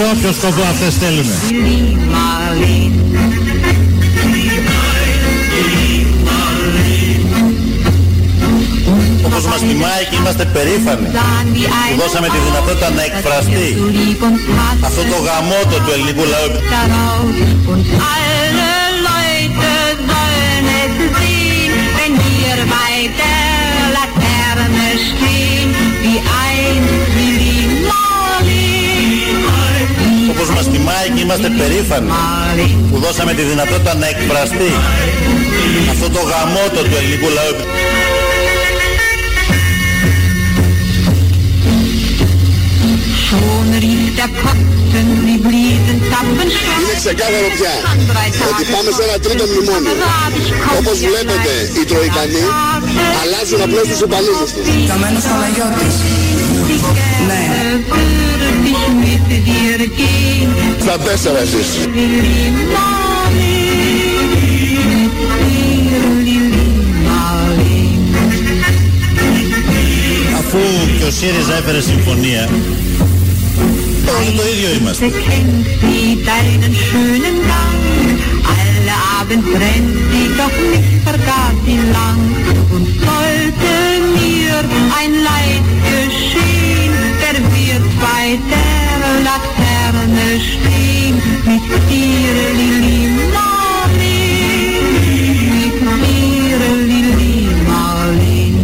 σε όποιο σκοπό αυτές θέλουμε. Όπως μας τιμάει και είμαστε περήφανοι που δώσαμε τη δυνατότητα να εκφραστεί αυτό το γαμότο του ελληνικού λαού. Und alle Leute sollen es sehen, wenn wir bei der Laterne stehen, wie ein είμαστε περήφανοι που δώσαμε τη δυνατότητα να εκφραστεί αυτό το γαμότο του ελληνικού λαού. Schon rief der Posten, die bliesen Tappen Είναι ξεκάθαρο πια ότι πάμε σε ένα τρίτο μνημόνιο. Όπως βλέπετε, οι Τροϊκανοί αλλάζουν απλώς τους υπαλλήλους τους. Καμένος Παναγιώτης. Ναι. Στα τέσσερα εσείς. Αφού και ο ΣΥΡΙΖΑ έφερε συμφωνία, όλοι το ίδιο είμαστε. Kennt sie deinen schönen Gang? Alle Abend brennt sie, doch nicht vergaß sie lang. Und sollte mir ein Leid geschehen, der wird bei der Laterne stehen. Mit dir, Lili Marleen, mit dir, Lili Marleen.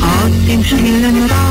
Aus dem stillen Raume,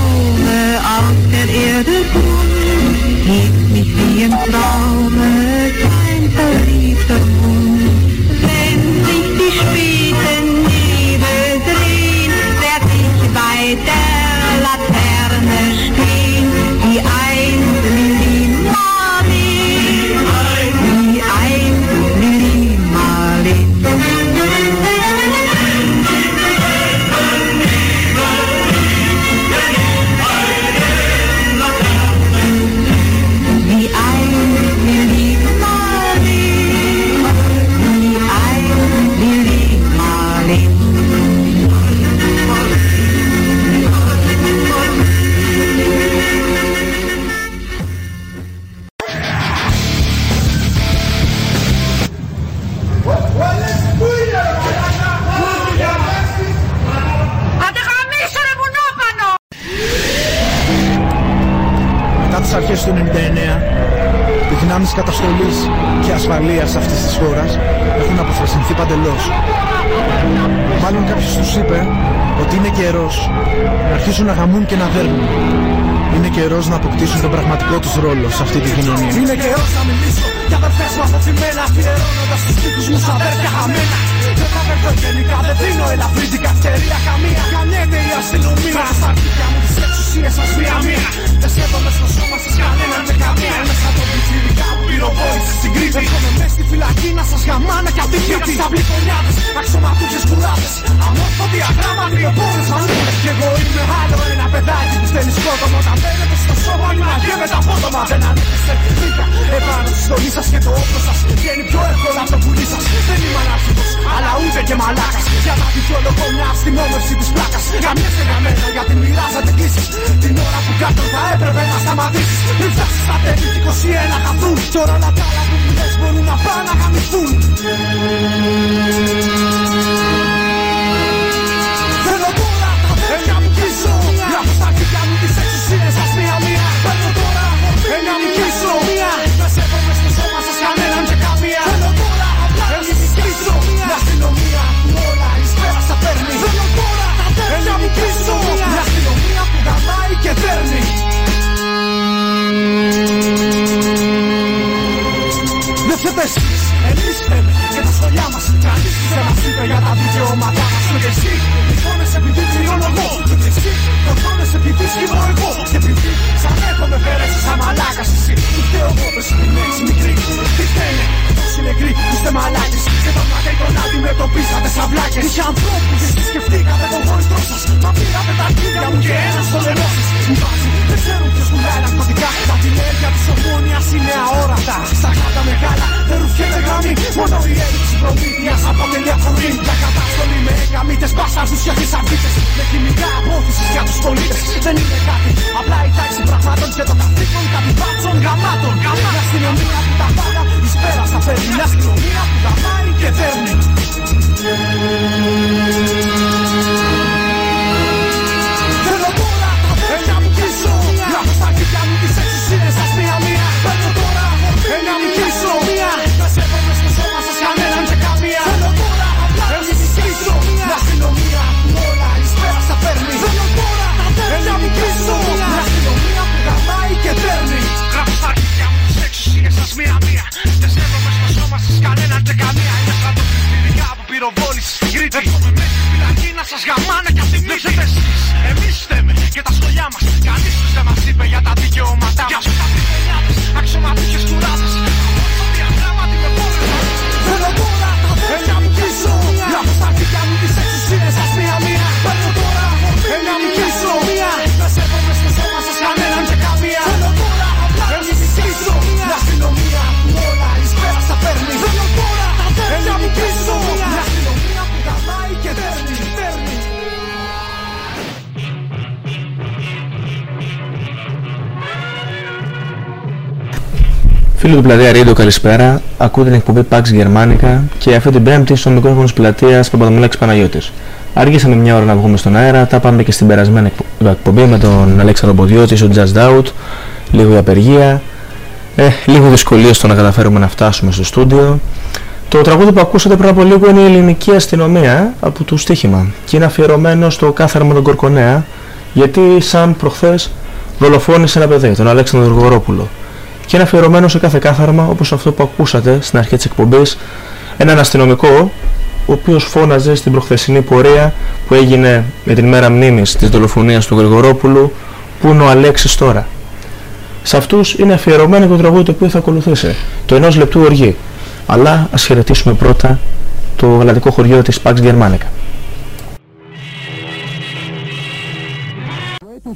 να αρχίσουν να γαμούν και να δέρνουν. Είναι καιρός να αποκτήσουν τον πραγματικό τους ρόλο σε αυτή τη κοινωνία. Είναι καιρός να μιλήσω για αδερφές μου αποθυμένα. Αφιερώνοντας τους φίλους μου σαν αδέρφια χαμένα. Δεν θα βρεθώ γενικά, δεν δίνω ελαφρύντικα ευκαιρία καμία. Κανέναι η αστυνομία. Στα αρχίδια μου τις εξουσίες σας μία-μία. Δεν σκέφτομαι στο σώμα σας κανέναν με καμία. Μέσα από την τσιρικά που πυροβόλησε στην Κρήτη. Έρχομαι μες στη φυλακή να σας γαμάνα κι αντίθετη Στα μπλικονιάδες, αξιωματούχες κουλάδες Αμόρφωτοι αγράμματοι επόμενες μανούλες Κι εγώ είμαι άλλο ένα παιδάκι που στέλνει σκότωμα Όταν μπαίνετε στο σώμα μου να με τα απότομα Δεν ανέχεστε βρήκα επάνω στη στολή σας και το όπλο σας. Βγαίνει πιο εύκολα από το πουλί σας. Δεν είμαι ανάρχητος, αλλά ούτε και μαλάκας. Για να δικαιολογώ μια αστυνόμευση της πλάκας. Καμιέστε για μένα γιατί μοιράζατε κλήσεις. Την ώρα που κάτω θα έπρεπε να σταματήσεις. Πριν φτάσεις στα τέλη του 21 καθούν Τώρα όλα τα άλλα που μου λες μπορούν να πάνε να γαμηθούν δέρνει εσείς, εμείς λέμε και τα σχολιά μας Κανείς δεν μας είπε για τα δικαιώματά μας. Ούτε εσύ, εικόνες επειδή πληρώνω εγώ Ούτε εσύ, εικόνες επειδή σκηνώ εγώ. Και επειδή σαν έρχομαι φέρεσαι σαν μαλάκας εσύ. Τι φταίω εγώ πες την έξι μικρή. Τι φταίνε, τόσοι νεκροί, είστε μαλάκες. Και τον μαθαίει τον αντιμετωπίσατε σαν βλάκες. Είχε ανθρώπους, εσείς σκεφτήκατε τον γόητρό σας. Μα πήρατε τα αρχίδια μου και ένα στο λαιμό σας. Συμβάζει, δεν ξέρουν ποιος πουλάει ναρκωτικά. Τα τηλέρια της ομόνιας είναι αόρατα. Στα κάτω μεγάλα δεν ρουφιέται γραμμή Μόνο η έλλειψη προμήθειας αποτελεί αφορμή Για κατάστολη με εγκαμίτες μπάσταρδους για τις αρβίτες Με χημικά απόθυσεις για τους πολίτες. Δεν είναι κάτι, απλά η τάξη πραγμάτων Και το καθήκον κατηβάτσων γαμάτων. Μια αστυνομία που τα πάντα εις πέρας στα φέρνει Μια αστυνομία που τα πάει και δέρνει πυροβόληση στην Κρήτη Έρχομαι μέσα στη φυλακή να σας γαμάνε κι απ' τη μύτη εσείς, εμείς θέμε και τα σχολιά μας. Κανείς τους δεν μας είπε για τα δικαιώματά μας. Για τους καπιτελιάδες, αξιωματικές κουράδες Φίλοι του Πλατεία Radio, καλησπέρα. Ακούτε την εκπομπή Pax Germanica και αυτή την Πέμπτη στο μικρόφωνο της πλατείας Παπαδομηλάκη Παναγιώτης. Άργησαμε μια ώρα να βγούμε στον αέρα, τα πάμε και στην περασμένη εκπο- εκπομπή με τον Αλέξανδρο Ποδιώτη, ο Just Out, λίγο η απεργία, ε, λίγο δυσκολίες στο να καταφέρουμε να φτάσουμε στο στούντιο. Το τραγούδι που ακούσατε πριν από λίγο είναι η ελληνική αστυνομία από το στοίχημα και είναι αφιερωμένο στο κάθαρμα των Κορκονέα γιατί σαν προχθές δολοφόνησε ένα παιδί, τον Αλέξανδρο Γρηγορόπουλο και είναι αφιερωμένο σε κάθε κάθαρμα όπως αυτό που ακούσατε στην αρχή της εκπομπής έναν αστυνομικό ο οποίος φώναζε στην προχθεσινή πορεία που έγινε με την μέρα μνήμης της δολοφονίας του Γρηγορόπουλου που είναι ο Αλέξης τώρα; Σε αυτούς είναι αφιερωμένο το τραγούδι το οποίο θα ακολουθήσει, το ενός λεπτού οργή. Αλλά ας χαιρετήσουμε πρώτα το γαλατικό χωριό της Pax Germanica.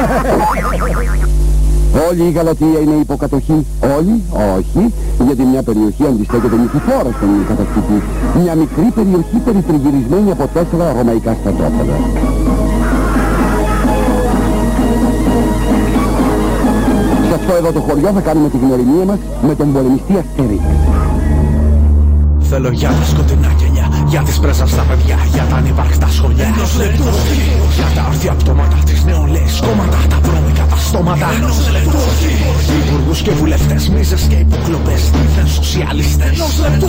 Όλη η Γαλατεία είναι υποκατοχή. Όλοι, όχι, γιατί μια περιοχή αντιστέκεται νικηφόρα στον κατακτητή. Μια μικρή περιοχή περιτριγυρισμένη από τέσσερα ρωμαϊκά στρατόπεδα. Σε αυτό εδώ το χωριό θα κάνουμε τη γνωριμία μας με τον πολεμιστή Αστερίξ. Θέλω για τα σκοτεινά κελιά, για τις πρέζα στα παιδιά, για τα ανυπαρκτά σχολεία. Ενός λεπτού τα στόματα. Ενός λεπτού όχι, υπουργούς και βουλευτές, μίζες και υποκλοπές, δίθεν σοσιαλιστές. Ενός λεπτού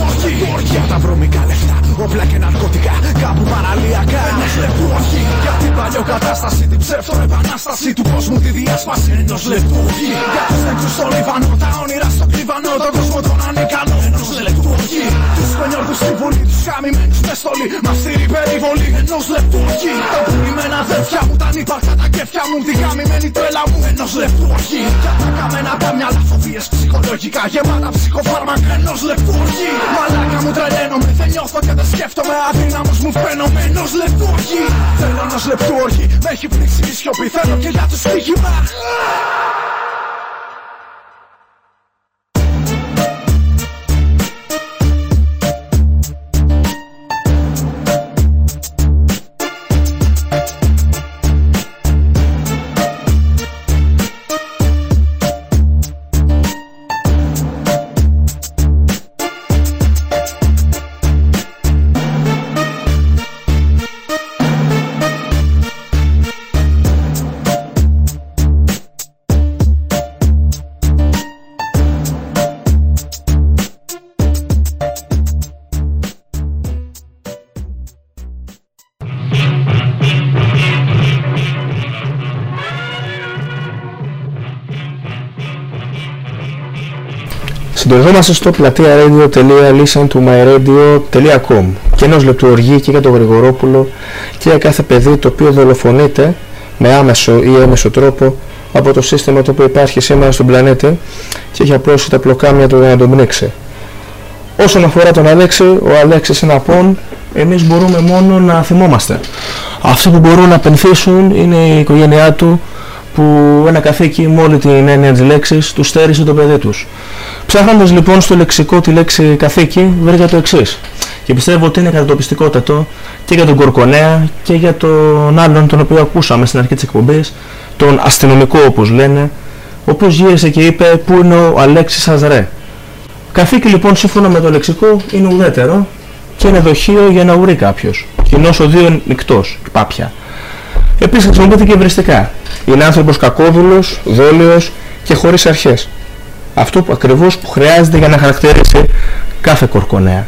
όχι, για τα βρώμικα λεφτά, όπλα και ναρκωτικά, κάπου παραλιακά. Ενός λεπτού όχι, για την παλιοκατάσταση, την ψεύτο επανάσταση του κόσμου, τη διάσπαση. Ενός λεπτού όχι, για τους νεκρούς στο Λιβανό, τα όνειρα στο Λιβανό, τον κόσμο τον ανικανό. Ενός λεπτού όχι, τους πενιόρδους στη βουλή, τους χαμημένους μες στολή, μας στη περιβολή. Ενός λεπτού όχι, τα πουλημένα αδέρφια μου, τα ανύπαρκτα τα κέφια μου, τη γαμημένη τρέλα μου. Ενός λεπτού όχι, για τα καμένα τα μυαλά, φοβίες ψυχολογικά, γεμάτα ψυχοφάρμακα. Ενός λεπτού όχι, μαλάκα μου τρελαίνομαι, δεν νιώθω και δεν σκέφτομαι, αδύναμος μου φαίνομαι. Ενός λεπτού όχι, θέλω ενός λεπτού όχι, με έχει πνίξει η σιωπή, θέλω και για τους στοίχημα. Συντονιζόμαστε στο πλατεία radio.listentomyradio.com και ενός λεπτού οργή και για τον Γρηγορόπουλο και για κάθε παιδί το οποίο δολοφονείται με άμεσο ή έμεσο τρόπο από το σύστημα το οποίο υπάρχει σήμερα στον πλανήτη και έχει απλώσει τα πλοκάμια του για να τον πνίξει. Όσον αφορά τον Αλέξη, ο Αλέξης είναι απόν, εμείς μπορούμε μόνο να θυμόμαστε. Αυτοί που μπορούν να πενθήσουν είναι η οικογένειά του που ένα καθήκη με όλη την έννοια της λέξης τους στέρισε το παιδί τους. Ψάχνοντας λοιπόν στο λεξικό τη λέξη καθήκη βρήκα το εξής. Και πιστεύω ότι είναι κατατοπιστικότατο και για τον Κορκονέα και για τον άλλον τον οποίο ακούσαμε στην αρχή της εκπομπής, τον αστυνομικό όπως λένε, ο οποίος γύρισε και είπε πού είναι ο Αλέξης Αζρέ. Καθήκη λοιπόν σύμφωνα με το λεξικό είναι ουδέτερο και είναι δοχείο για να ουρεί κάποιος. Κοινώς ο δύο νυχτός, πάπια. Επίσης χρησιμοποιείται και ευρυστικά. Είναι άνθρωπος κακόδουλος, δόλιος και χωρίς αρχές. Αυτό που ακριβώς που χρειάζεται για να χαρακτηρίσει κάθε κορκονέα.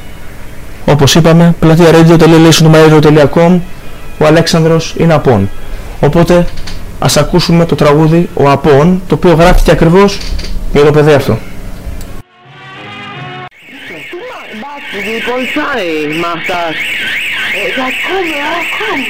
Όπως είπαμε, πλατεία radio.com ο Αλέξανδρος είναι απόν. Οπότε ας ακούσουμε το τραγούδι «Ο Απόν» το οποίο γράφτηκε ακριβώς για το παιδί αυτό. Wie Polizei macht das. Ja, komm, ja, komm.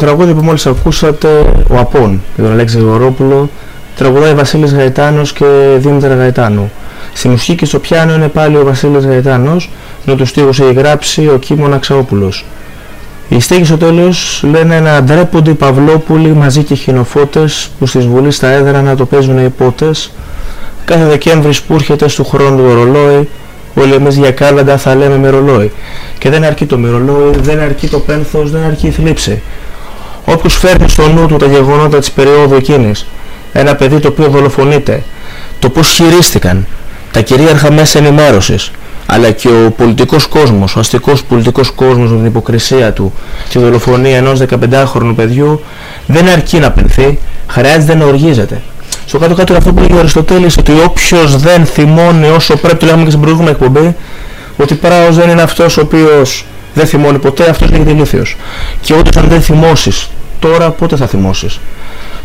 Τραγούδι που μόλις ακούσατε, ο Απών, για τον Αλέξη Γορόπουλο, τραγουδάει Βασίλης Γαϊτάνος και Δήμητρα Γαϊτάνου. Στη μουσική και στο πιάνο είναι πάλι ο Βασίλης Γαϊτάνος, ενώ τους στίχους έχει γράψει ο Κίμων Αξαόπουλος. Οι στίχοι στο τέλος λένε να ντρέπονται οι Παυλόπουλοι μαζί και οι χινοφώτες που στις Βουλή στα έδρανα το παίζουν οι πότες. Κάθε Δεκέμβρης που έρχεται στο χρόνο το ρολόι, όλοι εμείς για κάλαντα θα λέμε με ρολόι. Και δεν αρκεί το μυρολόι, δεν αρκεί το πένθος, δεν αρκεί η θλίψη. Όποιος φέρνει στο νου του τα γεγονότα της περίοδου εκείνης, ένα παιδί το οποίο δολοφονείται, το πώς χειρίστηκαν, τα κυρίαρχα μέσα ενημέρωσης, αλλά και ο πολιτικός κόσμος, ο αστικός πολιτικός κόσμος με την υποκρισία του, τη δολοφονία ενός 15χρονου παιδιού, δεν αρκεί να πενθεί, χρειάζεται να οργίζεται. Στο κάτω-κάτω αυτό που λέει ο Αριστοτέλης, ότι όποιος δεν θυμώνει όσο πρέπει, το λέγαμε και στην προηγούμενη εκπομπή, ότι πράος δεν είναι αυτός ο οποίος δεν θυμώνει ποτέ, αυτός λέγεται ηλίθιος. Και όντως αν δεν θυμώσεις, τώρα πότε θα θυμώσεις;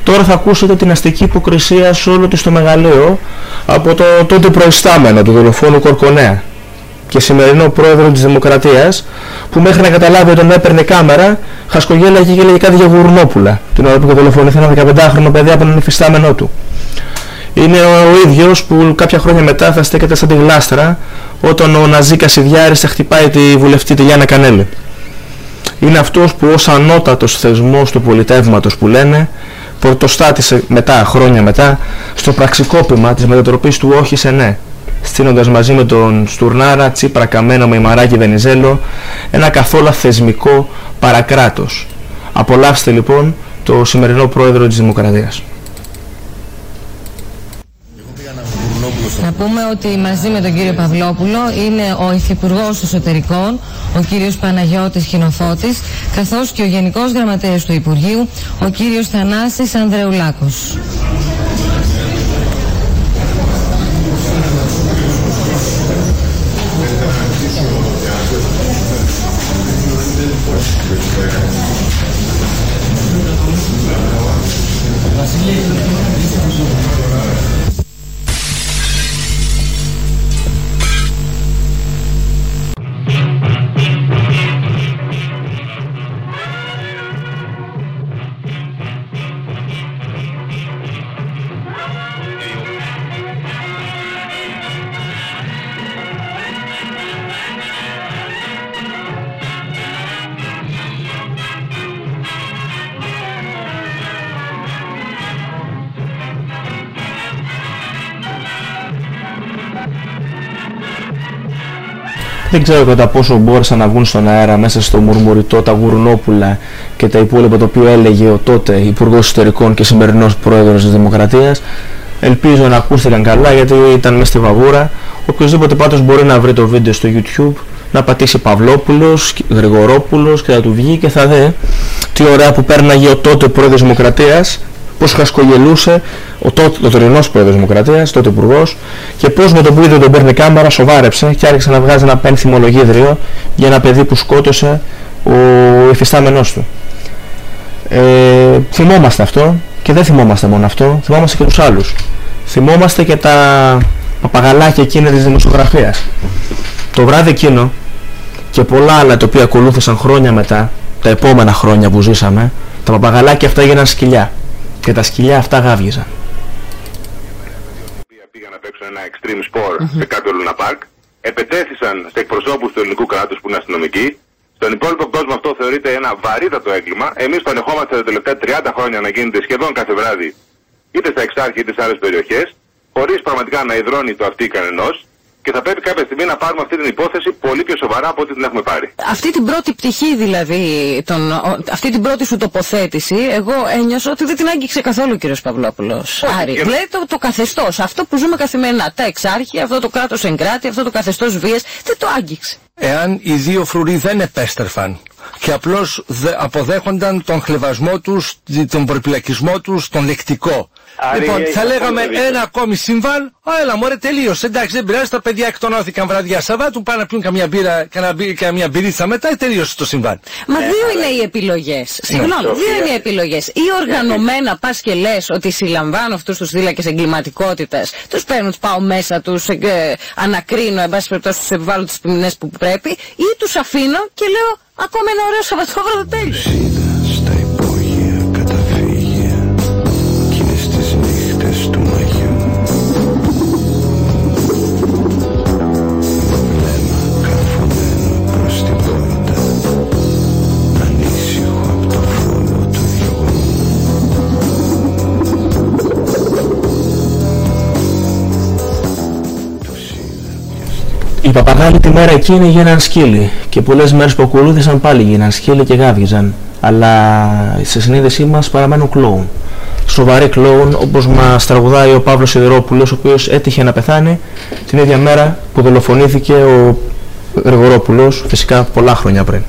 Τώρα θα ακούσετε την αστική υποκρισία σε όλο της το μεγαλείο από το τότε προϊστάμενο του δολοφόνου Κορκονέα και σημερινό πρόεδρο της Δημοκρατίας που μέχρι να καταλάβει όταν έπαιρνε κάμερα χασκογέλαγε και έλεγε κάτι για γουρνόπουλα την ώρα που δολοφονήθηκε ένα 15χρονο παιδί από έναν υφιστάμενό του. Είναι ο ίδιος που κάποια χρόνια μετά θα στέκεται σαν τη γλάστρα όταν ο Ναζί Κασιδιάρης θα χτυπάει τη βουλευτή τη Γιάννα Κανέλη. Είναι αυτός που ως ανώτατος θεσμός του πολιτεύματος που λένε πρωτοστάτησε μετά, χρόνια μετά, στο πραξικόπημα της μετατροπής του όχι σε ναι, στείνοντας μαζί με τον Στουρνάρα, Τσίπρα, Καμένο, Μημαράκη, Βενιζέλο, ένα καθόλου θεσμικό παρακράτος. Απολαύστε λοιπόν το σημερινό πρόεδρο της Δημοκρατίας. Να πούμε ότι μαζί με τον κύριο Παυλόπουλο είναι ο Υφυπουργός Εσωτερικών, ο κύριος Παναγιώτης Χινοφώτης, καθώς και ο Γενικός Γραμματέας του Υπουργείου, ο κύριος Θανάσης Ανδρεουλάκος. Δεν ξέρω κατά πόσο μπόρεσαν να βγουν στον αέρα μέσα στο μουρμουριτό τα γουρνόπουλα και τα υπόλοιπα το οποίο έλεγε ο τότε Υπουργός Ιστορικών και σημερινός Πρόεδρος της Δημοκρατίας. Ελπίζω να ακούστηκαν καλά γιατί ήταν μέσα στη βαβούρα. Οποιοςδήποτε πάντως μπορεί να βρει το βίντεο στο YouTube, να πατήσει Παυλόπουλος, Γρηγορόπουλος και θα του βγει και θα δει τι ωραία που πέρναγε ο τότε Πρόεδρος της Δημοκρατίας πώς χασκογελούσε ο, τότε, ο τωρινός πρόεδρος Δημοκρατίας, τότε υπουργός και πώς με τον που είδε τον παίρνει κάμερα σοβάρεψε και άρχισε να βγάζει ένα πένθυμο λογίδριο για ένα παιδί που σκότωσε ο εφιστάμενός του. Ε, θυμόμαστε αυτό και δεν θυμόμαστε μόνο αυτό, θυμόμαστε και τους άλλους. Θυμόμαστε και τα παπαγαλάκια εκείνα της δημοσιογραφίας. Το βράδυ εκείνο και πολλά άλλα τα οποία ακολούθησαν χρόνια μετά, τα επόμενα χρόνια που ζήσαμε, τα παπαγαλάκια αυτά έγιναν σκυλιά και τα σκυλιά αυτά γάβγιζαν. Πήγαν να παίξουν ένα extreme sport σε κάποιο Λούνα Πάρκ, επετέθησαν σε εκπροσώπους του ελληνικού κράτους που είναι αστυνομικοί, στον υπόλοιπο κόσμο αυτό θεωρείται ένα βαρύτατο έγκλημα. Εμείς το ανεχόμαστε τα τελευταία 30 χρόνια να γίνεται σχεδόν κάθε βράδυ, είτε στα Εξάρχη είτε σε άλλες περιοχές, χωρίς πραγματικά να υδρώνει το αυτή κανενός, και θα πρέπει κάποια στιγμή να πάρουμε αυτή την υπόθεση πολύ πιο σοβαρά από ό,τι την έχουμε πάρει. Αυτή την πρώτη πτυχή δηλαδή, τον, ο- αυτή την πρώτη σου τοποθέτηση, εγώ ένιωσα ότι δεν την άγγιξε καθόλου ο κύριος Παυλόπουλος. Άρη, και- δηλαδή το, το καθεστώς, αυτό που ζούμε καθημερινά, τα εξάρχεια, αυτό το κράτος εγκράτη, αυτό το καθεστώς βίας, δεν το άγγιξε. εάν οι δύο φρουροί δεν επέστρεφαν και απλώς δε- αποδέχονταν τον χλεβασμό τους, τον προπυλακισμό τους, τον λεκτικό. Άρη, λοιπόν, έχεις θα λέγαμε απόλυτο δίκιο. ένα ακόμη συμβάν, Α, έλα μωρέ τελείωσε, εντάξει δεν πειράζει, τα παιδιά εκτονώθηκαν βραδιά Σαββάτου, πάνε να πιούν καμιά μπύρα, καμιά, μπύ- καμιά μπυρίτσα μετά, ε, τελείωσε το συμβάν. Μα δύο είναι οι επιλογές. Συγγνώμη, δύο Σοφία. είναι οι επιλογές. Ή οργανωμένα πας και λες ότι συλλαμβάνω αυτούς τους θύλακες εγκληματικότητας, τους παίρνω, τους πάω μέσα, τους ε, ανακρίνω, εν πάση περιπτώσει τους επιβάλλω τις ποινές που πρέπει, ή τους αφήνω και λέω ακόμα ένα ωραίο Σαββατόβραδο τέλειο. Παπαγάλοι τη μέρα εκείνη γίναν σκύλοι και πολλές μέρες που ακολούθησαν πάλι γίναν σκύλοι και γάβγιζαν. αλλά στη συνείδησή μας παραμένουν κλόουν. Σοβαροί κλόουν όπως μας τραγουδάει ο Παύλος Σιδερόπουλος ο οποίος έτυχε να πεθάνει την ίδια μέρα που δολοφονήθηκε ο Γρηγορόπουλος φυσικά πολλά χρόνια πριν.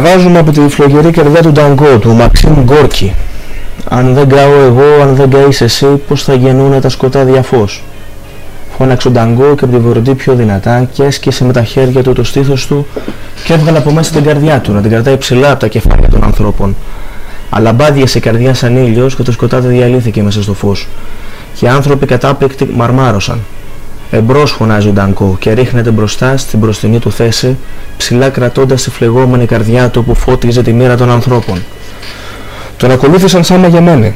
Διαβάζουμε από τη φλογερή κερδιά του Νταγκό, του Μαξίμ Γκόρκι. Αν δεν καώ εγώ, αν δεν καείς εσύ, πώς θα γεννούνε τα σκοτάδια φως; Φώναξε ο Νταγκό και από τη βορτή πιο δυνατά και έσκησε με τα χέρια του το στήθος του και έβγαλε από μέσα την καρδιά του να την κρατάει ψηλά από τα κεφάλια των ανθρώπων. Αλλά μπάδιασε η καρδιά σαν ήλιος και το σκοτάδι διαλύθηκε μέσα στο φως. Και οι άνθρωποι κατάπληκτοι μαρμάρωσαν. Εμπρός φωνάζει ο Ντανκό και ρίχνεται μπροστά στην μπροστινή του θέση, ψηλά κρατώντας τη φλεγόμενη καρδιά του που φώτιζε τη μοίρα των ανθρώπων. Τον ακολούθησαν σαν μαγεμένοι.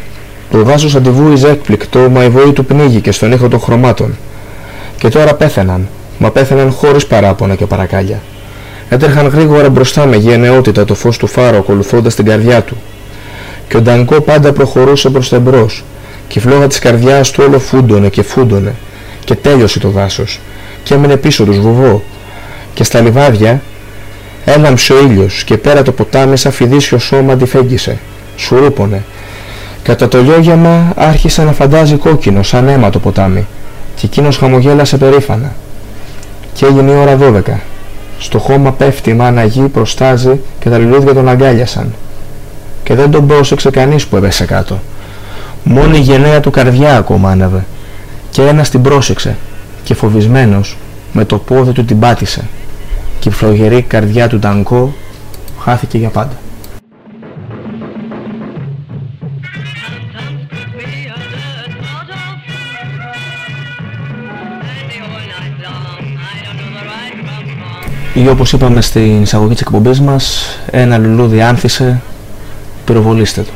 Το δάσος αντιβούιζε έκπληκτο, μα η βοή του πνίγηκε στον ήχο των χρωμάτων. Και τώρα πέθαιναν, μα πέθαιναν χωρίς παράπονα και παρακάλια. Έτρεχαν γρήγορα μπροστά με γενναιότητα το φως του φάρου ακολουθώντας την καρδιά του. Και ο Ντανκό πάντα προχωρούσε προς τα εμπρός και η φλόγα της καρδιάς του όλο φούντωνε και φούντωνε και τέλειωσε το δάσος και έμεινε πίσω τους βουβό και στα λιβάδια Έλαμψε ο ήλιος και πέρα το ποτάμι σαν φιδίσιο σώμα αντιφέγγισε. Σουρούπωνε. Κατά το λιόγιαμα άρχισε να φαντάζει κόκκινο σαν αίμα το ποτάμι και εκείνος χαμογέλασε περήφανα. Και έγινε η ώρα 12. Στο χώμα πέφτει η μάνα γη, προστάζει και τα λουλούδια τον αγκάλιασαν. Και δεν τον πρόσεξε κανείς που έπεσε κάτω. Μόνο η γενναία του καρδιά ακόμα άναβε. Και ένας την πρόσεξε και φοβισμένος με το πόδι του την πάτησε. Και η φλογερή καρδιά του Ντανκό χάθηκε για πάντα. Ή όπως είπαμε στην εισαγωγή της εκπομπής μας, ένα λουλούδι άνθησε, πυροβολήστε το.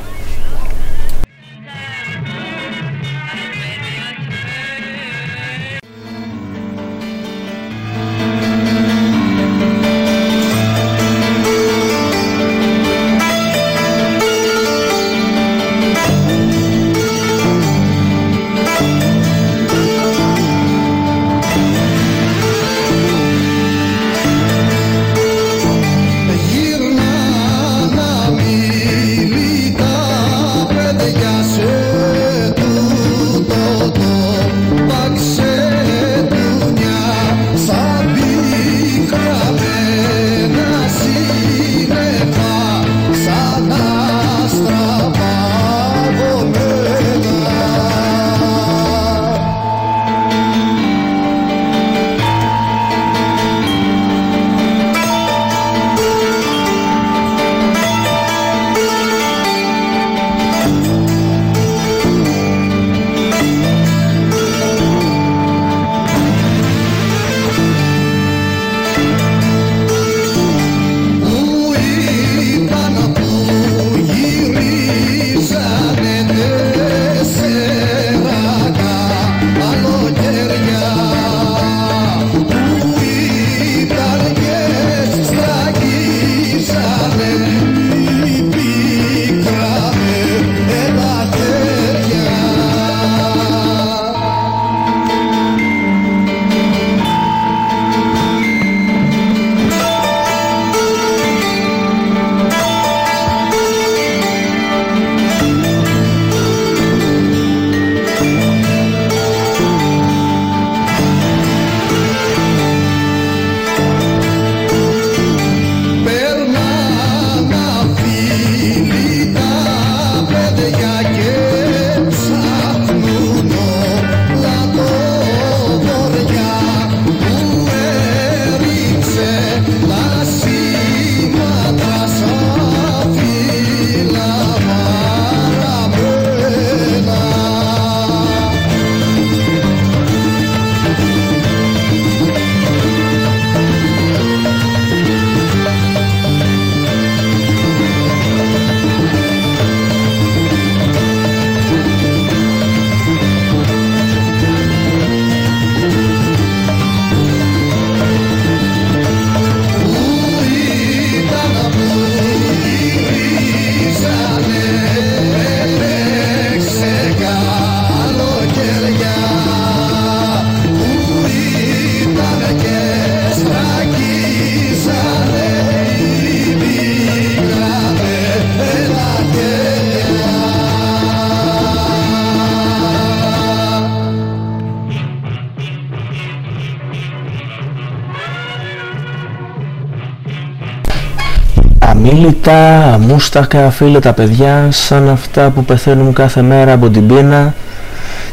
Αμήλυτα, αμούστακα, φίλε τα παιδιά, σαν αυτά που πεθαίνουν κάθε μέρα από την πείνα,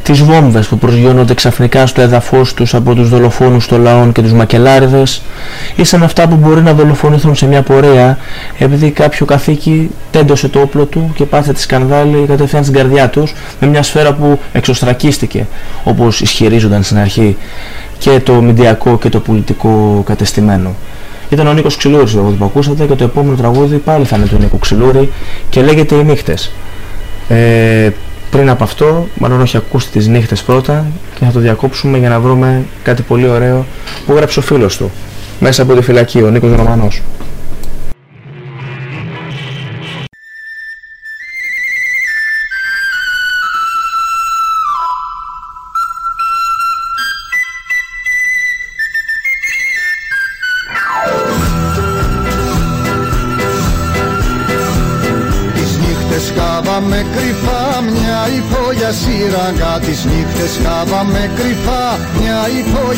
τις βόμβες που προσγειώνονται ξαφνικά στο έδαφος τους από τους δολοφόνους των λαών και τους μακελάριδες, ή σαν αυτά που μπορεί να δολοφονηθούν σε μια πορεία επειδή κάποιο καθήκη τέντωσε το όπλο του και πάθε τη σκανδάλη κατευθείαν στην καρδιά τους με μια σφαίρα που εξωστρακίστηκε όπως ισχυρίζονταν στην αρχή και το μηντιακό και το πολιτικό κατεστημένο. Ήταν ο Νίκος Ξυλούρης το τραγούδι που ακούσατε και το επόμενο τραγούδι πάλι θα είναι του Νίκου Ξυλούρη και λέγεται «Οι νύχτες». Ε, πριν από αυτό, μάλλον όχι ακούστε τις νύχτες πρώτα και θα το διακόψουμε για να βρούμε κάτι πολύ ωραίο που γράψει ο φίλος του μέσα από τη φυλακή, ο Νίκος Ρωμανός.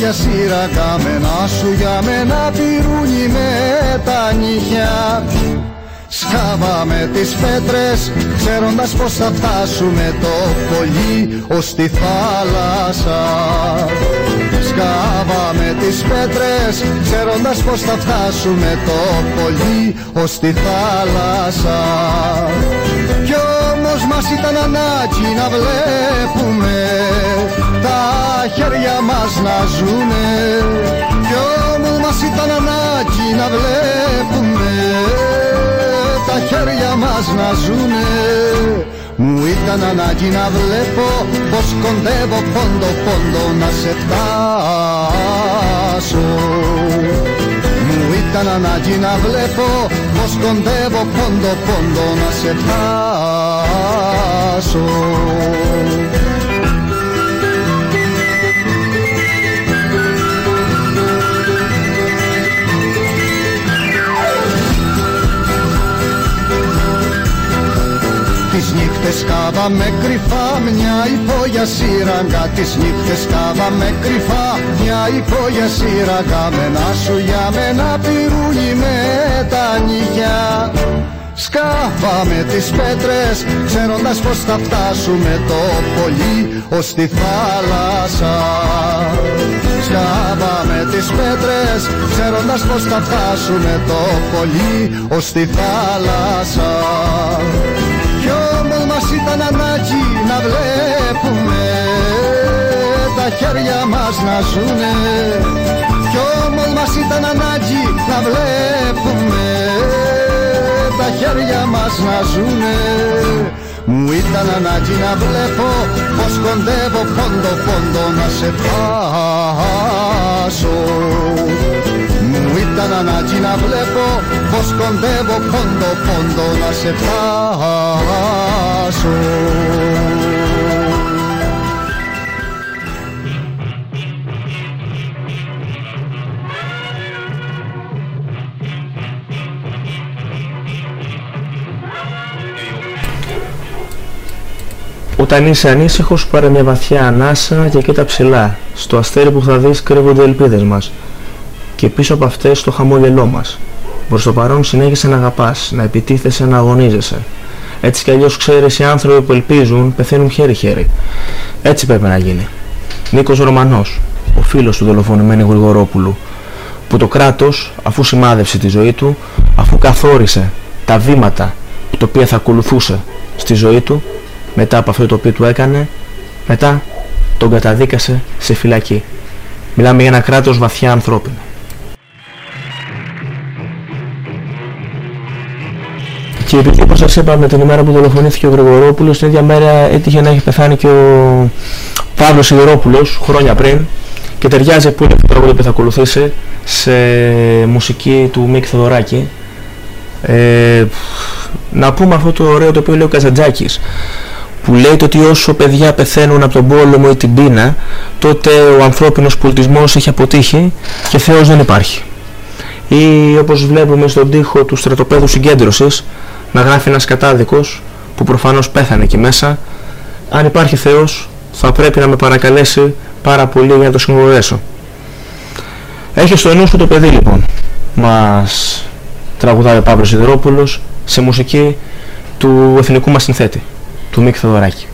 Υπόγεια σύραγγα Με ένα σου για μένα πυρούνι με τα νύχια Σκάβαμε τις πέτρες ξέροντας πως θα φτάσουμε το πολύ ως τη θάλασσα. Σκάβαμε τις πέτρες ξέροντας πως θα φτάσουμε το πολύ ως τη θάλασσα Κι όμως μας ήταν ανάγκη να βλέπουμε τα χέρια μας να ζουνε Κι όμως μας ήταν ανάγκη να βλέπουμε τα χέρια μας να ζουνε μου ήταν ανάγκη να βλέπω πως κοντεύω πόντο πόντο να σε φτάσω Μου ήταν ανάγκη να βλέπω πως κοντεύω πόντο πόντο να σε φτάσω νύχτες κάβαμε κρυφά μια υπόγεια σύραγγα Τις νύχτες κάβαμε κρυφά μια υπόγεια σύραγγα Με ένα σου για με ένα πυρούνι με τα νύχια. Σκάβαμε τις πέτρες ξέροντας πως θα φτάσουμε το πολύ ως τη θάλασσα. Σκάβαμε τις πέτρες ξέροντας πως θα φτάσουμε το πολύ ως τη θάλασσα. Κι όμως μας ήταν ανάγκη να βλέπουμε τα χέρια μας να ζουνε Κι όμως μας ήταν ανάγκη να βλέπουμε τα χέρια μας να ζουνε μου ήταν ανάγκη να βλέπω πως κοντεύω πόντο πόντο να σε φτάσω Μου ήταν ανάγκη να βλέπω πως κοντεύω πόντο πόντο να σε φτάσω Όταν είσαι ανήσυχος πάρε μια βαθιά ανάσα και κοίτα ψηλά. Στο αστέρι που θα δεις κρύβονται οι ελπίδες μας. Και πίσω από αυτές το χαμόγελό μας. Προς το παρόν συνέχισε να αγαπάς, να επιτίθεσαι, να αγωνίζεσαι. Έτσι κι αλλιώς ξέρεις οι άνθρωποι που ελπίζουν πεθαίνουν χέρι-χέρι. Έτσι πρέπει να γίνει. Νίκος Ρωμανός, ο φίλος του δολοφονημένου Γρηγορόπουλου, που το κράτος, αφού σημάδεψε τη ζωή του, αφού καθόρισε τα βήματα τα οποία θα ακολουθούσε στη ζωή του, μετά από αυτό το οποίο του έκανε, μετά τον καταδίκασε σε φυλακή. Μιλάμε για ένα κράτος βαθιά ανθρώπινο. Και επειδή όπως σας είπαμε την ημέρα που δολοφονήθηκε ο Γρηγορόπουλος, την ίδια μέρα έτυχε να έχει πεθάνει και ο Παύλος Σιδηρόπουλος χρόνια πριν και ταιριάζει που είναι το τραγούδι που θα ακολουθήσει σε μουσική του Μίκη Θεοδωράκη. Ε, να πούμε αυτό το ωραίο το οποίο λέει ο Καζαντζάκης που λέει ότι όσο παιδιά πεθαίνουν από τον πόλεμο ή την πείνα τότε ο ανθρώπινος πολιτισμός έχει αποτύχει και Θεός δεν υπάρχει ή όπως βλέπουμε στον τοίχο του στρατοπέδου συγκέντρωσης να γράφει ένας κατάδικος που προφανώς πέθανε εκεί μέσα. Αν υπάρχει Θεός θα πρέπει να με παρακαλέσει πάρα πολύ για να το συγχωρέσω. Έχει στο νους σου το παιδί λοιπόν. Μας τραγουδάει ο Παύλος Σιδερόπουλος σε μουσική του εθνικού μας συνθέτη του Μίκ Θεοδωράκη.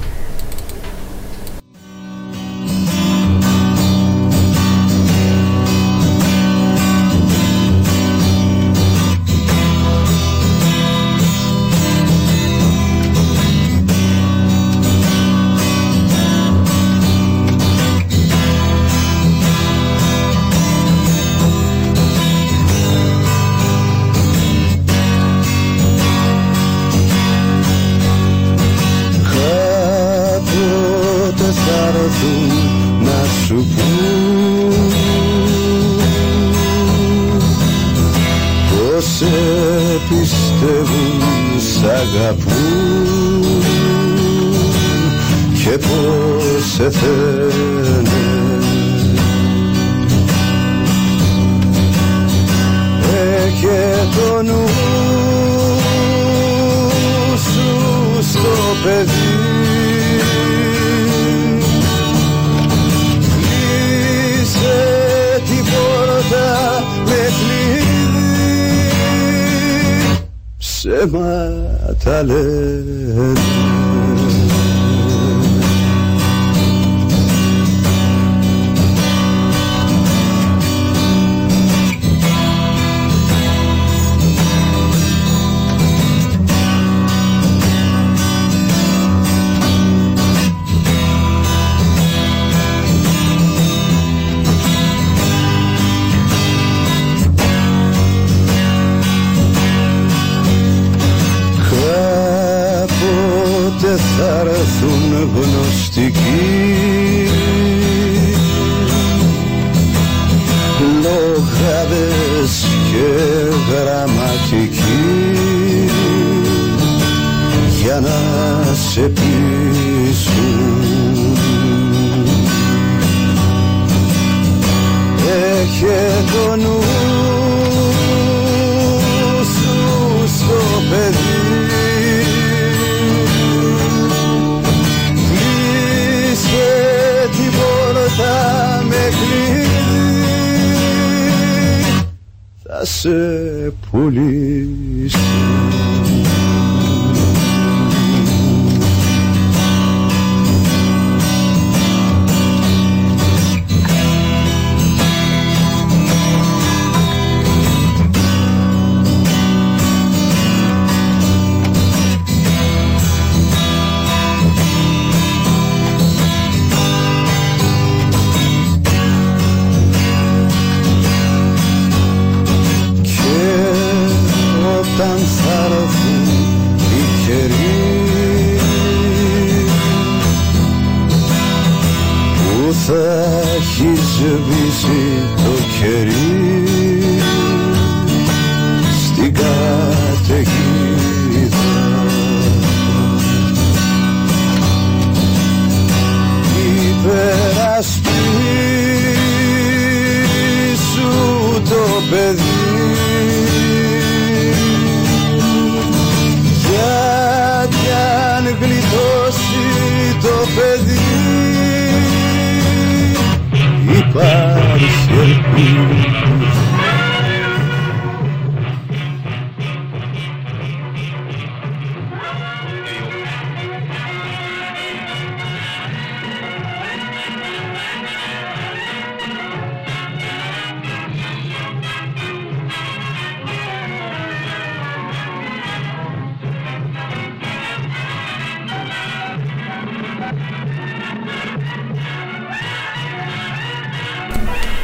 Και γραμματικοί για να σε πείσουν. Έχε το νου σε πουλήσω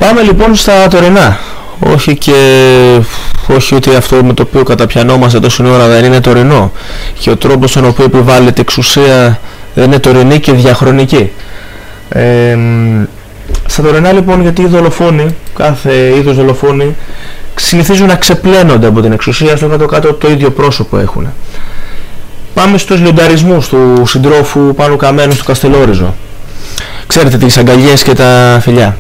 Πάμε λοιπόν στα τωρινά. Όχι και όχι ότι αυτό με το οποίο καταπιανόμαστε τόση ώρα δεν είναι τωρινό και ο τρόπος στον οποίο επιβάλλεται εξουσία δεν είναι τωρινή και διαχρονική. Ε, μ, στα τωρινά λοιπόν γιατί οι δολοφόνοι, κάθε είδος δολοφόνοι συνηθίζουν να ξεπλένονται από την εξουσία στο κάτω-κάτω το ίδιο πρόσωπο έχουν. Πάμε στους λιονταρισμούς του συντρόφου Πάνου Καμένου στο Καστελόριζο. Ξέρετε τις αγκαλιές και τα φιλιά.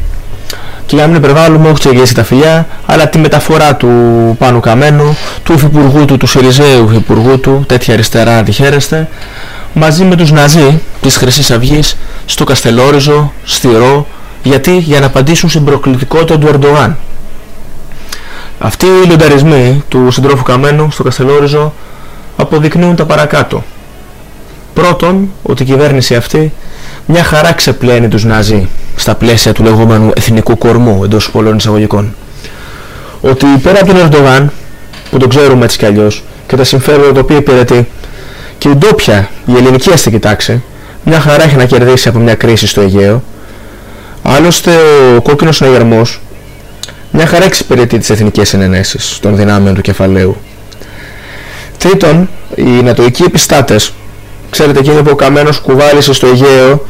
Και για να μην υπερβάλλουμε, όχι τις αγκαλιές και τα φιλιά, αλλά τη μεταφορά του Πάνου Καμένου, του υφυπουργού του, του Σιριζέου υφυπουργού του, τέτοια αριστερά να τη χαίρεστε, μαζί με τους Ναζί της Χρυσής Αυγής στο Καστελόριζο, στη Ρο, γιατί για να απαντήσουν στην προκλητικότητα του Ερντογάν. Αυτοί οι λιονταρισμοί του συντρόφου Καμένου στο Καστελόριζο αποδεικνύουν τα παρακάτω. Πρώτον, ότι η κυβέρνηση αυτή μια χαρά ξεπλένει τους Ναζί στα πλαίσια του λεγόμενου εθνικού κορμού εντός πολλών εισαγωγικών. Ότι πέρα από τον Ερντογάν, που τον ξέρουμε έτσι κι αλλιώς, και τα συμφέροντα τα οποία υπηρετεί, και η ντόπια, η ελληνική αστική τάξη, μια χαρά έχει να κερδίσει από μια κρίση στο Αιγαίο. Άλλωστε ο κόκκινος συναγερμός μια χαρά εξυπηρετεί τις εθνικές συνενέσεις των δυνάμεων του κεφαλαίου. Τρίτον, οι νατοικοί επιστάτες, ξέρετε εκείνοι που ο Καμένος κουβάλισε στο Αιγαίο,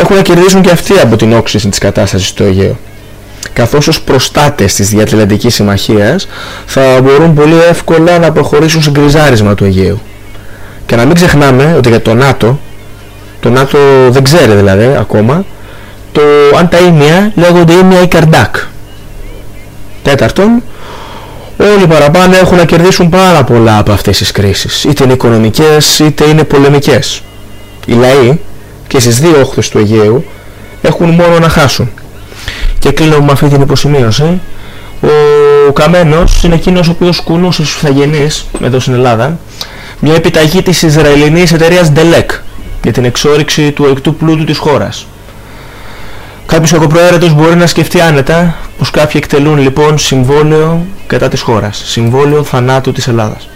έχουν να κερδίσουν και αυτοί από την όξυση της κατάστασης στο Αιγαίο. Καθώς ως προστάτες της Διατλαντικής Συμμαχίας θα μπορούν πολύ εύκολα να προχωρήσουν σε γκριζάρισμα του Αιγαίου. Και να μην ξεχνάμε ότι για το ΝΑΤΟ, το ΝΑΤΟ δεν ξέρει δηλαδή ακόμα, το αν τα ίμια λέγονται ίμια ή καρντάκ. Τέταρτον, όλοι παραπάνω έχουν να κερδίσουν πάρα πολλά από αυτές τις κρίσεις, είτε είναι οικονομικές είτε είναι πολεμικές. Οι λαοί και στις δύο όχθες του Αιγαίου έχουν μόνο να χάσουν. Και κλείνω με αυτή την υποσημείωση Ο Καμένος είναι εκείνος ο οποίος κουνούσε στους Ιθαγενείς, εδώ στην Ελλάδα, μια επιταγή της Ισραηλινής εταιρείας Delec για την εξόριξη του ορυκτού πλούτου της χώρας. Κάποιος κακοπροαίρετος μπορεί να σκεφτεί άνετα πως κάποιοι εκτελούν λοιπόν συμβόλαιο κατά της χώρας, συμβόλαιο θανάτου της Ελλάδας.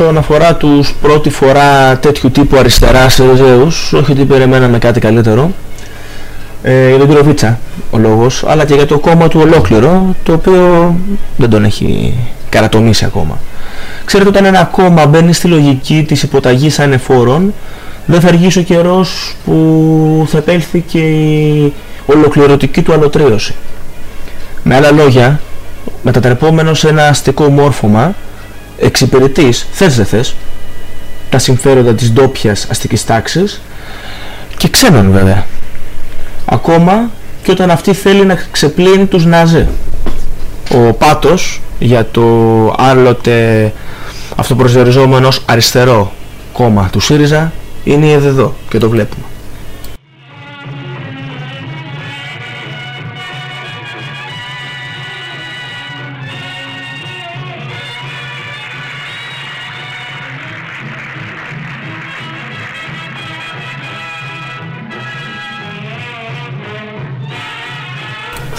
Όσον αφορά τους πρώτη φορά τέτοιου τύπου αριστεράς Σεζέους, όχι ότι περιμέναμε κάτι καλύτερο, ε, για τον κύριο Βίτσα ο λόγος, αλλά και για το κόμμα του ολόκληρο, το οποίο δεν τον έχει καρατομήσει ακόμα. Ξέρετε όταν ένα κόμμα μπαίνει στη λογική της υποταγής ανεφόρων, δεν θα αργήσει ο καιρός που θα επέλθει και η ολοκληρωτική του αλωτρίωση. Με άλλα λόγια, μετατρεπόμενος σε ένα αστικό μόρφωμα, εξυπηρετείς, θες δεν θες, τα συμφέροντα της ντόπιας αστικής τάξης και ξένων βέβαια. Ακόμα και όταν αυτή θέλει να ξεπλύνει τους Ναζί. Ο πάτος για το άλλοτε αυτοπροσδιοριζόμενος αριστερό κόμμα του ΣΥΡΙΖΑ είναι εδώ και το βλέπουμε.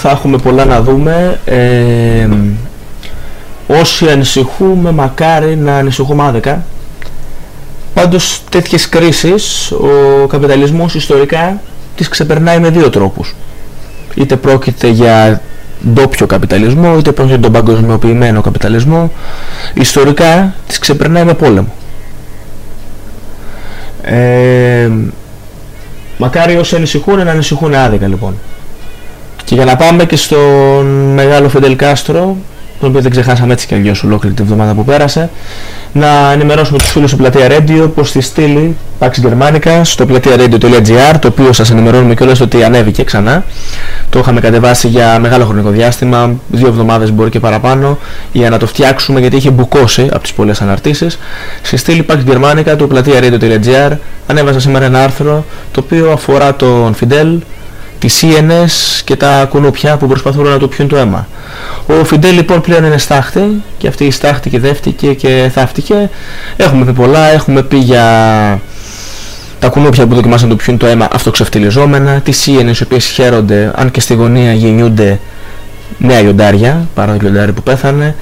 Θα έχουμε πολλά να δούμε. Ε, όσοι ανησυχούμε, μακάρι να ανησυχούμε άδικα. Πάντως τέτοιες κρίσεις ο καπιταλισμός ιστορικά τις ξεπερνάει με δύο τρόπους. Είτε πρόκειται για ντόπιο καπιταλισμό, είτε πρόκειται για τον παγκοσμιοποιημένο καπιταλισμό. Ιστορικά τις ξεπερνάει με πόλεμο. Ε, μακάρι όσοι ανησυχούν να ανησυχούν άδικα λοιπόν. Και για να πάμε και στον μεγάλο Φεντελ Κάστρο, τον οποίο δεν ξεχάσαμε έτσι και αλλιώς ολόκληρη την εβδομάδα που πέρασε, να ενημερώσουμε τους φίλους στο πλατεία Radio πως στη στήλη Pax Germanica στο πλατεία radio.gr το οποίο σας ενημερώνουμε κιόλας ότι ανέβηκε ξανά. Το είχαμε κατεβάσει για μεγάλο χρονικό διάστημα δύο εβδομάδες μπορεί και παραπάνω για να το φτιάξουμε γιατί είχε μπουκώσει από τις πολλές αναρτήσεις. Στη στήλη Pax Germanica το πλατεία radio.gr ανέβασα σήμερα ένα άρθρο το οποίο αφορά τον Φιντέλ τις CNS και τα κουνούπια που προσπαθούν να του πιούν το αίμα. Ο Φιντέλ λοιπόν πλέον είναι στάχτη και αυτή η στάχτη και δεύτηκε και θαύτηκε. Έχουμε πει πολλά, έχουμε πει για τα κουνούπια που δοκιμάσαν να του πιούν το αίμα αυτοξευτιλιζόμενα, τις CNS οι οποίες χαίρονται αν και στη γωνία γεννιούνται νέα λιοντάρια, παρά το λιοντάρι που πέθανε.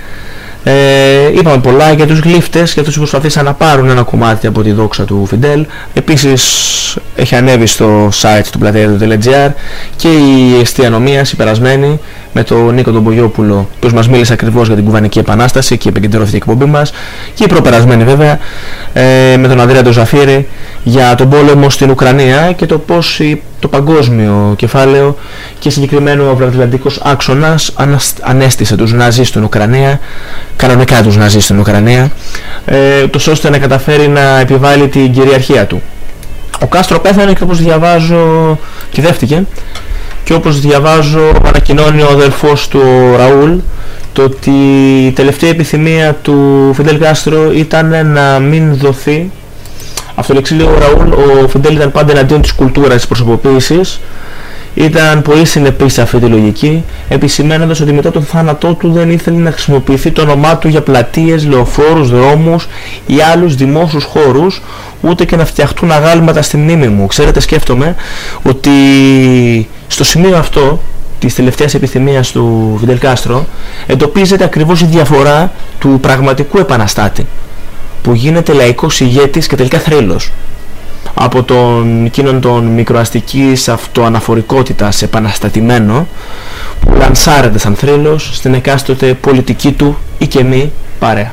Ε, είπαμε πολλά για τους γλύφτες, για αυτούς που προσπαθήσαν να πάρουν ένα κομμάτι από τη δόξα του Φιντέλ. Επίσης έχει ανέβει στο site του πλατεία.gr και η εστιανομία η περασμένη με τον Νίκο τον Πογιόπουλο που μας μίλησε ακριβώς για την κουβανική επανάσταση και επικεντρώθηκε η εκπομπή μας και η προπερασμένη βέβαια ε, με τον Ανδρέα τον Ζαφύρη για τον πόλεμο στην Ουκρανία και το πώς το παγκόσμιο κεφάλαιο και συγκεκριμένο ο Ευρωατλαντικός άξονας ανέστησε τους Ναζί στην Ουκρανία κανονικά τους Ναζί στην Ουκρανία ε, τόσο ώστε να καταφέρει να επιβάλλει την κυριαρχία του. Ο Κάστρο πέθανε και όπως διαβάζω κυδεύτηκε και όπως διαβάζω ανακοινώνει ο αδελφός του Ραούλ το ότι η τελευταία επιθυμία του Φιντέλ Κάστρο ήταν να μην δοθεί αυτό λέει ο Ραούλ, ο Φιντέλ ήταν πάντα εναντίον της κουλτούρας της προσωποποίησης ήταν πολύ συνεπής σε αυτή τη λογική, επισημένοντας ότι μετά τον θάνατό του δεν ήθελε να χρησιμοποιηθεί το όνομά του για πλατείες, λεωφόρους, δρόμους ή άλλους δημόσιους χώρους, ούτε και να φτιαχτούν αγάλματα στη μνήμη μου. Ξέρετε, σκέφτομαι ότι στο σημείο αυτό της τελευταίας επιθυμίας του Βιντελ Κάστρο εντοπίζεται ακριβώς η διαφορά του πραγματικού επαναστάτη που γίνεται λαϊκός ηγέτης και τελικά θρύλος από τον εκείνον τον μικροαστικής αυτοαναφορικότητας επαναστατημένο που λανσάρεται σαν θρύλος στην εκάστοτε πολιτική του ή και μη παρέα.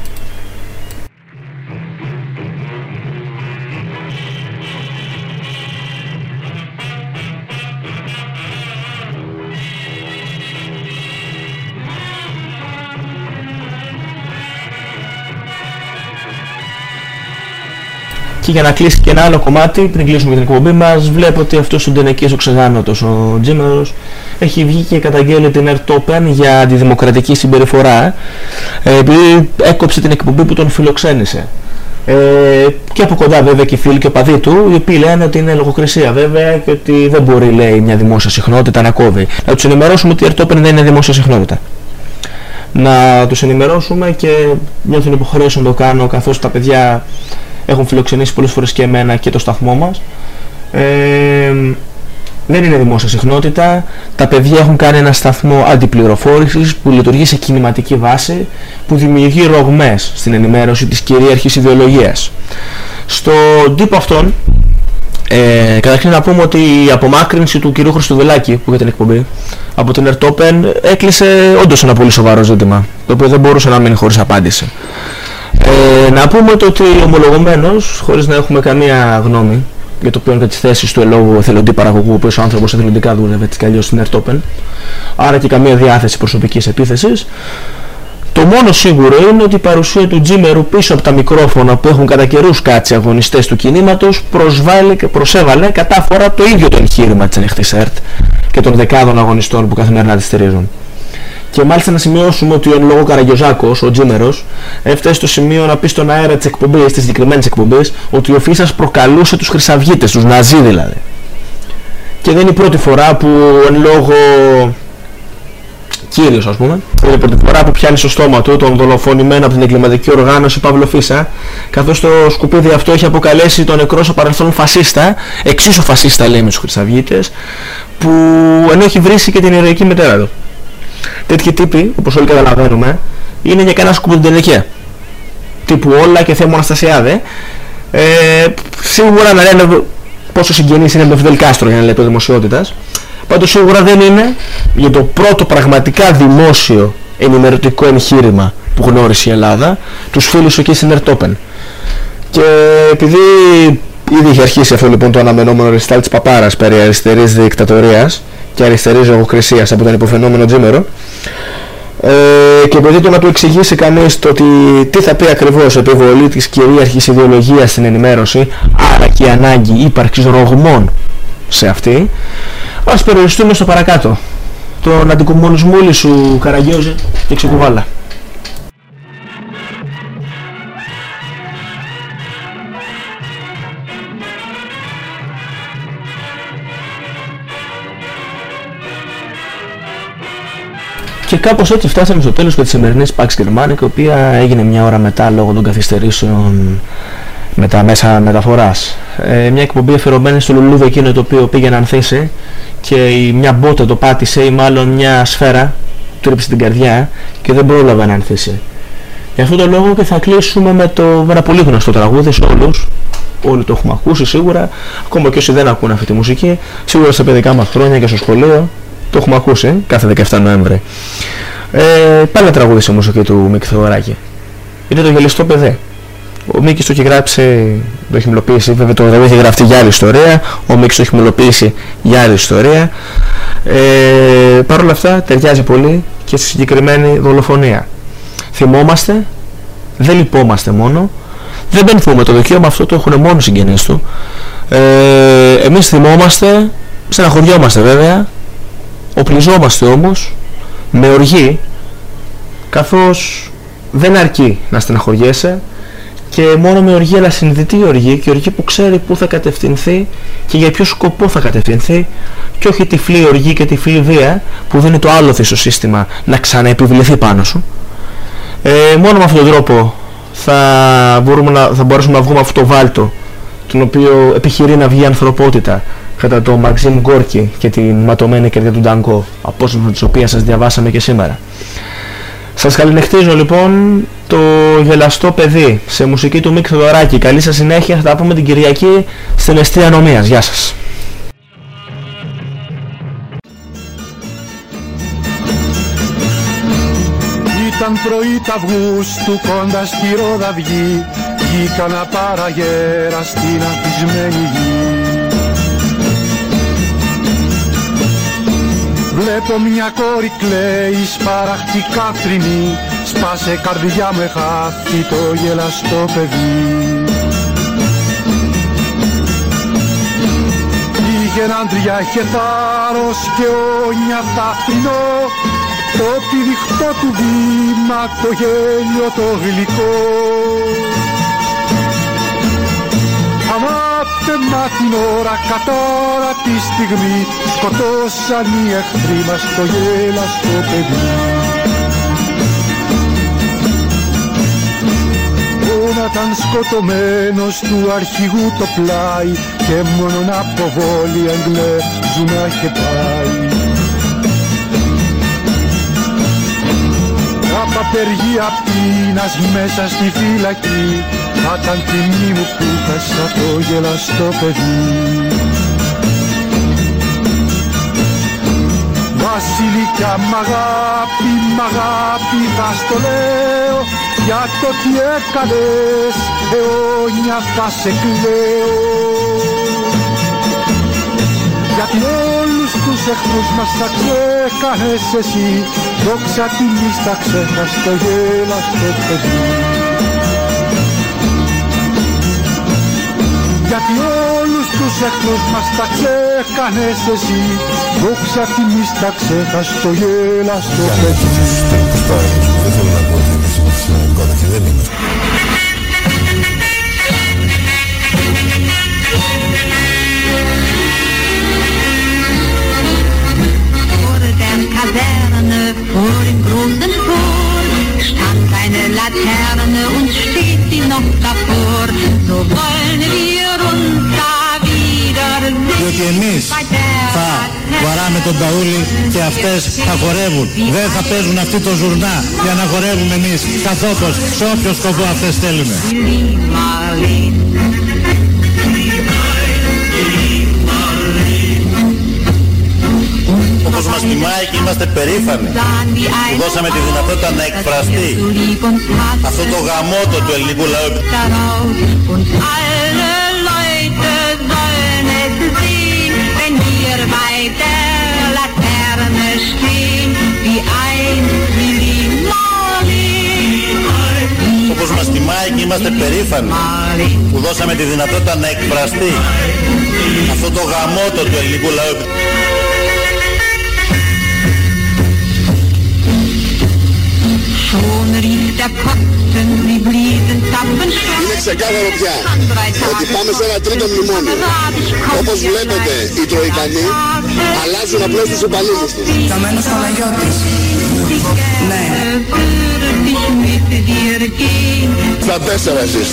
Και για να κλείσει και ένα άλλο κομμάτι, πριν κλείσουμε την εκπομπή μας, βλέπω ότι αυτός ο Ντενεκής ο Ξεγάνωτος, ο Τζίμερος, έχει βγει και καταγγέλει την Ερτόπεν για αντιδημοκρατική συμπεριφορά, ε, επειδή έκοψε την εκπομπή που τον φιλοξένησε. Ε, και από κοντά βέβαια και οι φίλοι και οπαδοί του, οι οποίοι λένε ότι είναι λογοκρισία βέβαια και ότι δεν μπορεί λέει μια δημόσια συχνότητα να κόβει. Να τους ενημερώσουμε ότι η Ερτόπεν δεν είναι δημόσια συχνότητα. Να τους ενημερώσουμε και νιώθουν υποχρέωση να το κάνω καθώς τα παιδιά έχουν φιλοξενήσει πολλές φορές και εμένα και το σταθμό μας. Ε, δεν είναι δημόσια συχνότητα. Τα παιδιά έχουν κάνει ένα σταθμό αντιπληροφόρησης που λειτουργεί σε κινηματική βάση, που δημιουργεί ρογμές στην ενημέρωση της κυρίαρχης ιδεολογίας. Στον τύπο αυτόν, ε, καταρχήν να πούμε ότι η απομάκρυνση του κυρίου Χριστοδουλάκη που είχε την εκπομπή από την Ερτόπεν έκλεισε όντως ένα πολύ σοβαρό ζήτημα, το οποίο δεν μπορούσε να μείνει χωρίς απάντηση. Ε, να πούμε το ότι ομολογωμένος, χωρίς να έχουμε καμία γνώμη, για το οποίο και τις θέσεις του ελόγου εθελοντή παραγωγού, ο οποίος ο άνθρωπος εθελοντικά δούλευε έτσι κι αλλιώς στην Ερτόπεν, άρα και καμία διάθεση προσωπικής επίθεσης. Το μόνο σίγουρο είναι ότι η παρουσία του Τζίμερου πίσω από τα μικρόφωνα που έχουν κατά καιρούς κάτσει αγωνιστές του κινήματος προσβάλλει, προσέβαλε κατάφορα το ίδιο το εγχείρημα της ανοιχτής ΕΡΤ και των δεκάδων αγωνιστών που καθημερινά τη στηρίζουν. Και μάλιστα να σημειώσουμε ότι ο εν λόγω Καραγιοζάκος, ο Τζίμερος, έφτασε στο σημείο να πει στον αέρα της εκπομπής, της συγκεκριμένης εκπομπής, ότι ο Φίσας προκαλούσε τους χρυσαυγίτες, τους Ναζί δηλαδή. Και δεν είναι η πρώτη φορά που εν λόγω κύριος ας πούμε, είναι η πρώτη φορά που πιάνει στο στόμα του τον δολοφονημένο από την εγκληματική οργάνωση Παύλο Φίσα, καθώς το σκουπίδι αυτό έχει αποκαλέσει τον νεκρό στο παρελθόν φασίστα, εξίσου φασίστα λέει με τους χρυσαυγίτες, που ενώ έχει βρήσει και την ηρωική μητέρα του. Τέτοιοι τύποι, όπως όλοι καταλαβαίνουμε, είναι για κανένα σκουπιδεντελεκέ. Τύπου όλα και θέμα Αναστασιάδε. Ε, σίγουρα να λένε πόσο συγγενής είναι με Φιδελ Κάστρο για να λέει το δημοσιότητας. Πάντως σίγουρα δεν είναι για το πρώτο πραγματικά δημόσιο ενημερωτικό εγχείρημα που γνώρισε η Ελλάδα, τους φίλους εκεί στην Ερτόπεν. Και επειδή ήδη είχε αρχίσει αυτό λοιπόν το αναμενόμενο ρεστάλ της Παπάρας περί αριστερής δικτατορίας και αριστερής λογοκρισίας από τον υποφαινόμενο Τζίμερο, ε, και επειδή το να του εξηγήσει κανείς το ότι τι θα πει ακριβώς επιβολή της κυρίαρχης ιδεολογίας στην ενημέρωση, άρα και η ανάγκη ύπαρξης ρογμών σε αυτή, ας περιοριστούμε στο παρακάτω. Τον αντικομονισμούλη σου Καραγιώζη και ξεκουβάλα. Κάπως έτσι φτάσαμε στο τέλος και της σημερινής Pax Germanica, η οποία έγινε μια ώρα μετά λόγω των καθυστερήσεων με τα μέσα μεταφοράς. Ε, μια εκπομπή αφιερωμένη στο λουλούδι εκείνο το οποίο πήγε να ανθίσει και η, μια μπότα το πάτησε ή μάλλον μια σφαίρα του ρίψε την καρδιά και δεν πρόλαβε να ανθίσει. Γι' αυτόν τον λόγο και θα κλείσουμε με το με ένα πολύ γνωστό τραγούδι σε όλους. Όλοι το έχουμε ακούσει σίγουρα, ακόμα και όσοι δεν ακούνε αυτή τη μουσική, σίγουρα στα παιδικά μας χρόνια και στο σχολείο το έχουμε ακούσει κάθε 17 Νοέμβρη. Ε, πάλι τραγούδι σε μουσική του Μίκη Θεοδωράκη. Είναι το γελιστό παιδί. Ο Μίκης το έχει γράψει, το έχει μελοποιήσει, βέβαια το τραγούδι έχει γραφτεί για άλλη ιστορία, ο Μίκης το έχει μελοποιήσει για άλλη ιστορία. Ε, Παρ' όλα αυτά ταιριάζει πολύ και στη συγκεκριμένη δολοφονία. Θυμόμαστε, δεν λυπόμαστε μόνο, δεν πενθούμε, το δικαίωμα αυτό το έχουν μόνο οι συγγενείς του. Ε, εμείς θυμόμαστε, στεναχωριόμαστε βέβαια, οπλιζόμαστε όμως με οργή καθώς δεν αρκεί να στεναχωριέσαι και μόνο με οργή αλλά συνειδητή οργή και οργή που ξέρει πού θα κατευθυνθεί και για ποιο σκοπό θα κατευθυνθεί και όχι τυφλή οργή και τυφλή βία που δίνει το άλοθη στο σύστημα να ξαναεπιβληθεί πάνω σου. Ε, μόνο με αυτόν τον τρόπο θα, μπορούμε να, θα μπορέσουμε να βγούμε αυτό το βάλτο τον οποίο επιχειρεί να βγει η ανθρωπότητα κατά το Μαξίμ Γκόρκι και την ματωμένη κερδιά του Νταγκό, απόσπασμα της οποίας σας διαβάσαμε και σήμερα. Σας καληνυχτίζω λοιπόν το γελαστό παιδί σε μουσική του Μίκ Θεοδωράκη. Καλή σας συνέχεια, θα τα πούμε την Κυριακή στην Εστία Νομίας. Γεια σας. Ήταν πρωί τα του κοντά στη Ροδαυγή Βγήκα να παραγέρα στην αφισμένη γη Βλέπω μια κόρη κλαίει σπαραχτή κάτρινη Σπάσε καρδιά με χάθη το γελαστό παιδί. Είχε έναν τριάχε θάρρος και όνια ταφρινό Το πηδιχτό του βήμα το γέλιο το γλυκό. Αμάτεμα την ώρα κατάρα τη στιγμή σκοτώσαν οι εχθροί μας το γέλαστο παιδί να ήταν σκοτωμένος του αρχηγού το πλάι και μόνον από βόλη Αγγλέζου να είχε πάει. Απ' απεργία πείνας μέσα στη φυλακή θα ήταν τιμή μου που χάσα το γελαστό παιδί. Βασιλικά μ' αγάπη, μ' αγάπη θα στο λέω για το τι έκανες αιώνια θα σε κλαίω γιατί όλους τους εχθρούς μας θα ξέχανες εσύ δόξα τιμής θα ξέχας το γέλαστο παιδί γιατί όλους τους εχθρούς μας τα ξέχανες εσύ. Δόξα τιμής θα ξέχας το γέλαστο παιδί. Δεν θέλω να πω ότι εμείς είμαστε συνεργότες δεν είμαστε. Vor der Kaserne, vor dem großen Tor, stand eine Laterne und steht sie noch davor. So wollen wir uns da Διότι εμείς θα βαράμε τον ταούλι και αυτές θα χορεύουν. Δεν θα παίζουν αυτή το ζουρνά για να χορεύουμε εμείς καθόπως σε όποιο σκοπό αυτές θέλουμε. Όπως μας τιμάει και είμαστε περήφανοι που δώσαμε τη δυνατότητα να εκφραστεί αυτό το γαμότο του ελληνικού λαού. Und alle Leute sollen es sehen, wenn wir bei der Laterne stehen, wie ein Lili Όπως μας τιμάει και είμαστε περήφανοι που δώσαμε τη δυνατότητα να εκφραστεί αυτό το γαμότο του ελληνικού λαού. Είναι ξεκάθαρο πια ότι πάμε σε ένα τρίτο μνημόνιο. Όπως βλέπετε, οι Τροϊκανοί αλλάζουν απλώς τους υπαλλήλους τους. Καμένος Παναγιώτης. Ναι. Στα τέσσερα εσείς.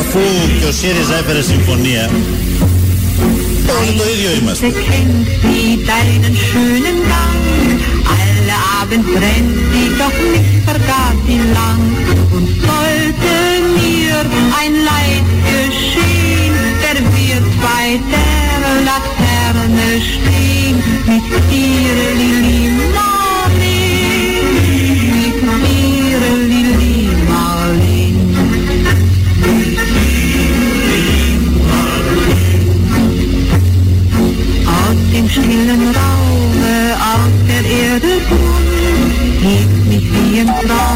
Αφού και ο ΣΥΡΙΖΑ έφερε συμφωνία, Tausende hier immer. Sie deinen schönen Gang? Alle Abend brennt sie, doch nicht vergaß sie lang. Und sollte mir ein Leid geschehen, der wird bei der Laterne stehen. Mit ihr Lili, stillen Raume, aus der Erde Grund, hebt mich wie im Traume